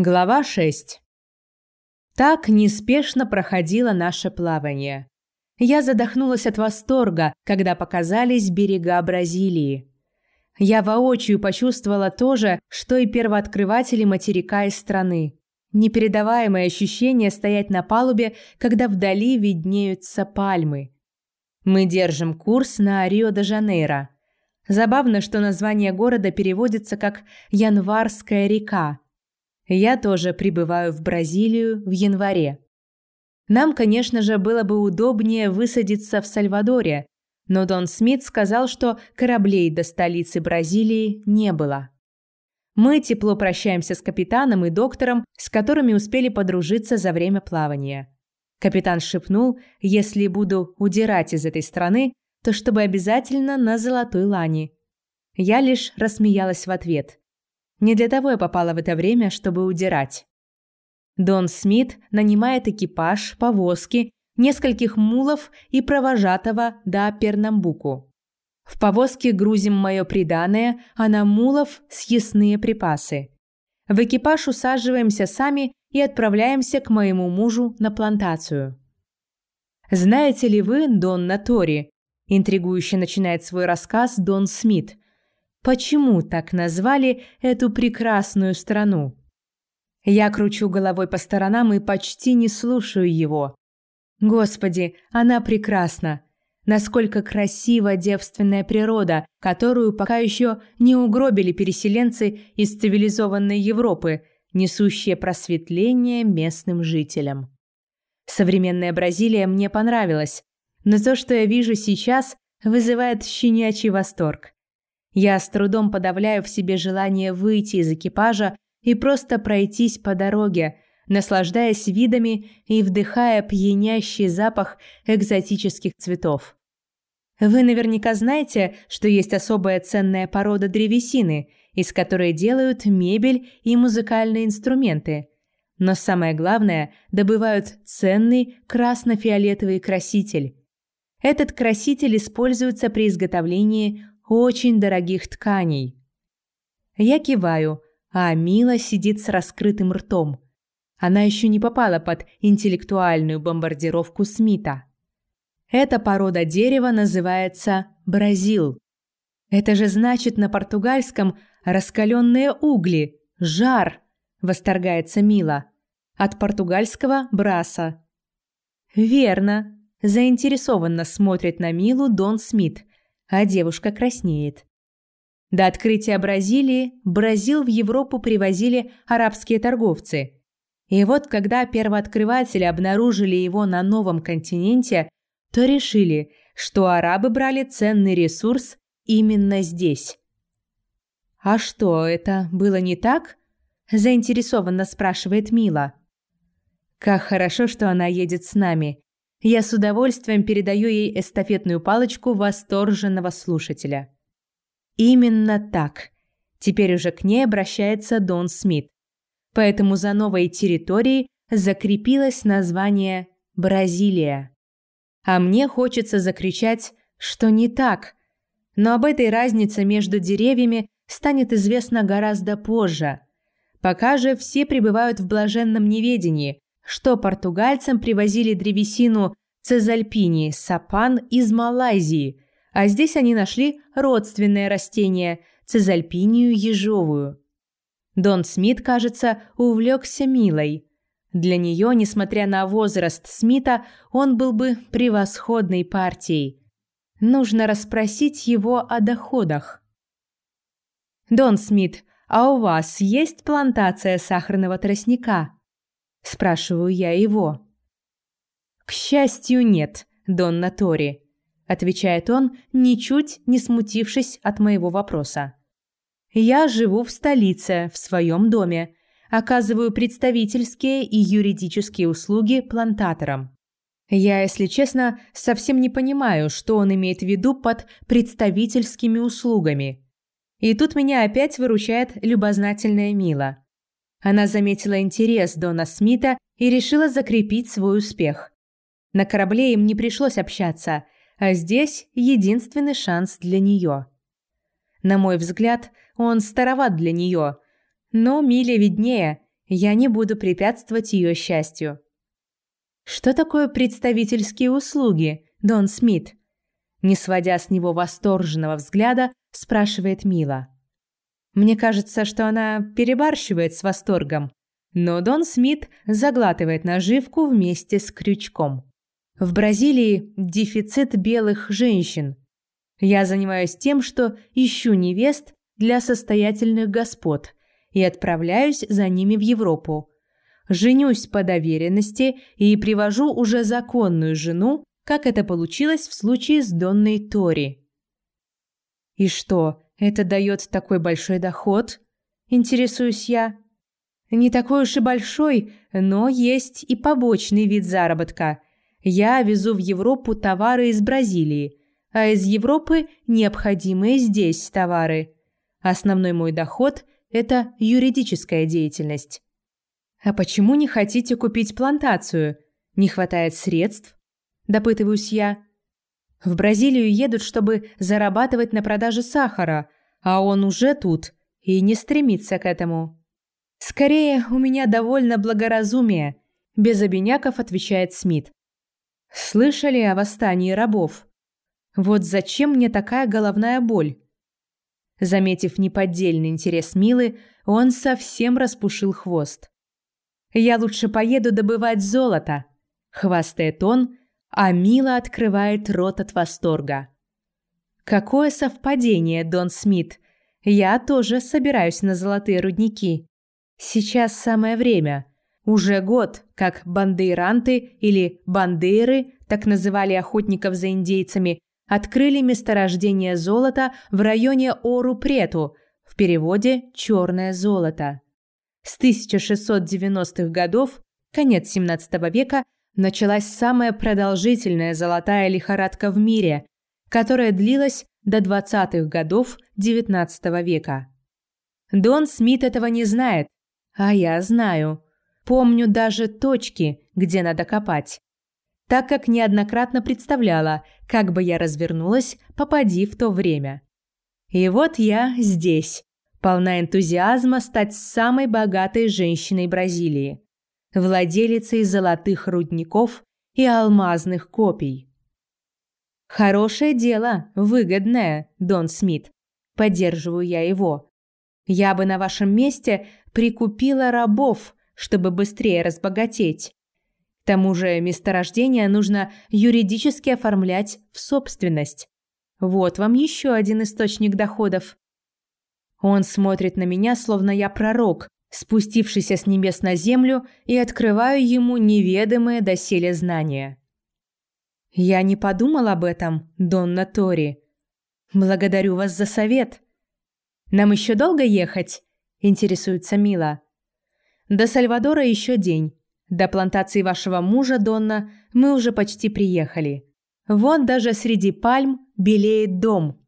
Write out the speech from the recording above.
Глава 6. Так неспешно проходило наше плавание. Я задохнулась от восторга, когда показались берега Бразилии. Я воочию почувствовала то же, что и первооткрыватели материка и страны. Непередаваемое ощущение стоять на палубе, когда вдали виднеются пальмы. Мы держим курс на Рио-де-Жанейро. Забавно, что название города переводится как «Январская река», я тоже прибываю в Бразилию в январе. Нам, конечно же, было бы удобнее высадиться в Сальвадоре, но Дон Смит сказал, что кораблей до столицы Бразилии не было. Мы тепло прощаемся с капитаном и доктором, с которыми успели подружиться за время плавания. Капитан шепнул, если буду удирать из этой страны, то чтобы обязательно на Золотой Лане. Я лишь рассмеялась в ответ. Не для того я попала в это время, чтобы удирать. Дон Смит нанимает экипаж, повозки, нескольких мулов и провожатого до Пернамбуку. В повозке грузим мое приданое, а на мулов – съестные припасы. В экипаж усаживаемся сами и отправляемся к моему мужу на плантацию. «Знаете ли вы, Дон Натори?» – интригующе начинает свой рассказ Дон Смит – Почему так назвали эту прекрасную страну? Я кручу головой по сторонам и почти не слушаю его. Господи, она прекрасна. Насколько красива девственная природа, которую пока еще не угробили переселенцы из цивилизованной Европы, несущие просветление местным жителям. Современная Бразилия мне понравилась, но то, что я вижу сейчас, вызывает щенячий восторг. Я с трудом подавляю в себе желание выйти из экипажа и просто пройтись по дороге, наслаждаясь видами и вдыхая пьянящий запах экзотических цветов. Вы наверняка знаете, что есть особая ценная порода древесины, из которой делают мебель и музыкальные инструменты. Но самое главное, добывают ценный красно-фиолетовый краситель. Этот краситель используется при изготовлении очень дорогих тканей. Я киваю, а Мила сидит с раскрытым ртом. Она еще не попала под интеллектуальную бомбардировку Смита. Эта порода дерева называется бразил. Это же значит на португальском раскаленные угли, жар, восторгается Мила. От португальского браса. Верно. Заинтересованно смотрит на Милу Дон Смит а девушка краснеет. До открытия Бразилии Бразил в Европу привозили арабские торговцы. И вот когда первооткрыватели обнаружили его на новом континенте, то решили, что арабы брали ценный ресурс именно здесь. «А что, это было не так?» – заинтересованно спрашивает Мила. «Как хорошо, что она едет с нами. Я с удовольствием передаю ей эстафетную палочку восторженного слушателя. Именно так. Теперь уже к ней обращается Дон Смит. Поэтому за новой территорией закрепилось название Бразилия. А мне хочется закричать, что не так. Но об этой разнице между деревьями станет известно гораздо позже. Пока же все пребывают в блаженном неведении, что португальцам привозили древесину цезальпини сапан из Малайзии, а здесь они нашли родственное растение цезальпинию ежовую. Дон Смит, кажется, увлекся Милой. Для нее, несмотря на возраст Смита, он был бы превосходной партией. Нужно расспросить его о доходах. «Дон Смит, а у вас есть плантация сахарного тростника?» Спрашиваю я его. К счастью, нет, Донна Тори, отвечает он, ничуть не смутившись от моего вопроса. Я живу в столице, в своем доме, оказываю представительские и юридические услуги плантаторам. Я, если честно, совсем не понимаю, что он имеет в виду под представительскими услугами. И тут меня опять выручает любознательная Мила. Она заметила интерес Дона Смита и решила закрепить свой успех. На корабле им не пришлось общаться, а здесь единственный шанс для нее. На мой взгляд, он староват для нее, но Миле виднее, я не буду препятствовать ее счастью. Что такое представительские услуги, Дон Смит? Не сводя с него восторженного взгляда, спрашивает Мила. Мне кажется, что она перебарщивает с восторгом, но Дон Смит заглатывает наживку вместе с крючком. В Бразилии дефицит белых женщин. Я занимаюсь тем, что ищу невест для состоятельных господ и отправляюсь за ними в Европу. Женюсь по доверенности и привожу уже законную жену, как это получилось в случае с Донной Тори. И что, это дает такой большой доход? Интересуюсь я. Не такой уж и большой, но есть и побочный вид заработка. Я везу в Европу товары из Бразилии, а из Европы необходимые здесь товары. Основной мой доход – это юридическая деятельность. А почему не хотите купить плантацию? Не хватает средств? Допытываюсь я. В Бразилию едут, чтобы зарабатывать на продаже сахара, а он уже тут и не стремится к этому. Скорее, у меня довольно благоразумие, без обиняков отвечает Смит. Слышали о восстании рабов? Вот зачем мне такая головная боль? Заметив неподдельный интерес Милы, он совсем распушил хвост. «Я лучше поеду добывать золото», – хвастает он, а Мила открывает рот от восторга. «Какое совпадение, Дон Смит! Я тоже собираюсь на золотые рудники. Сейчас самое время. Уже год, как бандейранты или бандейры, так называли охотников за индейцами, открыли месторождение золота в районе Ору-Прету, в переводе «черное золото». С 1690-х годов, конец 17 века, началась самая продолжительная золотая лихорадка в мире, которая длилась до 20-х годов XIX века. Дон Смит этого не знает, а я знаю. Помню даже точки, где надо копать так как неоднократно представляла, как бы я развернулась, попади в то время. И вот я здесь, полна энтузиазма стать самой богатой женщиной Бразилии, владелицей золотых рудников и алмазных копий. Хорошее дело, выгодное, Дон Смит. Поддерживаю я его. Я бы на вашем месте прикупила рабов, чтобы быстрее разбогатеть тому же месторождение нужно юридически оформлять в собственность. Вот вам еще один источник доходов. Он смотрит на меня, словно я пророк, спустившийся с небес на землю, и открываю ему неведомые доселе знания. Я не подумал об этом, Донна Тори. Благодарю вас за совет. Нам еще долго ехать? Интересуется Мила. До Сальвадора еще день. До плантации вашего мужа, Донна, мы уже почти приехали. Вон даже среди пальм белеет дом.